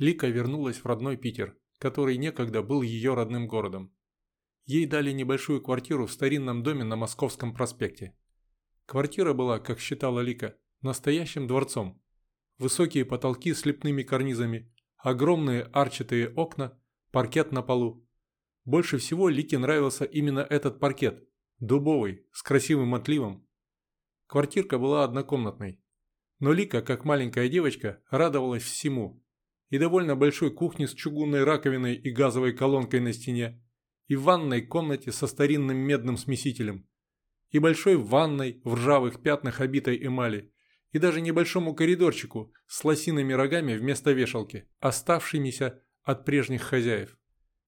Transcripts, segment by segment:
Лика вернулась в родной Питер, который некогда был ее родным городом. Ей дали небольшую квартиру в старинном доме на Московском проспекте. Квартира была, как считала Лика, настоящим дворцом. Высокие потолки с лепными карнизами, огромные арчатые окна, паркет на полу. Больше всего Лике нравился именно этот паркет, дубовый, с красивым отливом. Квартирка была однокомнатной. Но Лика, как маленькая девочка, радовалась всему. И довольно большой кухне с чугунной раковиной и газовой колонкой на стене, и ванной комнате со старинным медным смесителем, и большой ванной в ржавых пятнах обитой эмали, и даже небольшому коридорчику с лосиными рогами вместо вешалки, оставшимися от прежних хозяев.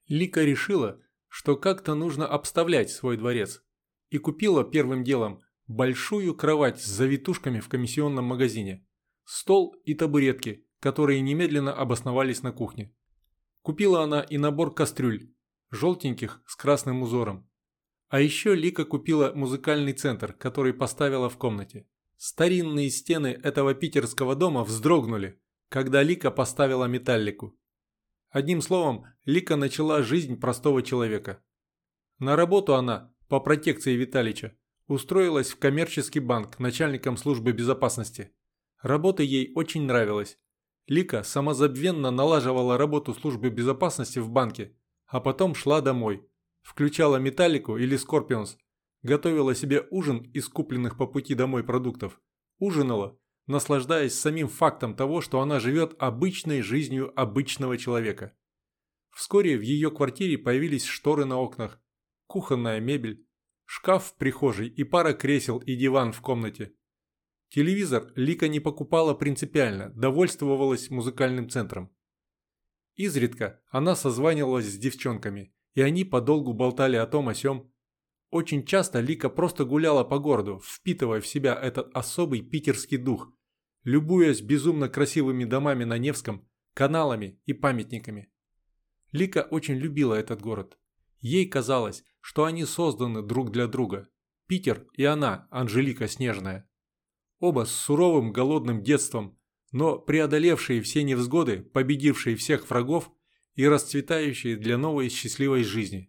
Лика решила, что как-то нужно обставлять свой дворец, и купила первым делом большую кровать с завитушками в комиссионном магазине, стол и табуретки, которые немедленно обосновались на кухне. Купила она и набор кастрюль, желтеньких с красным узором. А еще Лика купила музыкальный центр, который поставила в комнате. Старинные стены этого питерского дома вздрогнули, когда Лика поставила металлику. Одним словом, Лика начала жизнь простого человека. На работу она, по протекции Виталича, устроилась в коммерческий банк начальником службы безопасности. Работа ей очень нравилась. Лика самозабвенно налаживала работу службы безопасности в банке, а потом шла домой. Включала металлику или скорпионс, готовила себе ужин из купленных по пути домой продуктов, ужинала, наслаждаясь самим фактом того, что она живет обычной жизнью обычного человека. Вскоре в ее квартире появились шторы на окнах, кухонная мебель, шкаф в прихожей и пара кресел и диван в комнате. Телевизор Лика не покупала принципиально, довольствовалась музыкальным центром. Изредка она созванивалась с девчонками, и они подолгу болтали о том о сём. Очень часто Лика просто гуляла по городу, впитывая в себя этот особый питерский дух, любуясь безумно красивыми домами на Невском, каналами и памятниками. Лика очень любила этот город. Ей казалось, что они созданы друг для друга. Питер и она, Анжелика Снежная. Оба с суровым голодным детством, но преодолевшие все невзгоды, победившие всех врагов и расцветающие для новой счастливой жизни.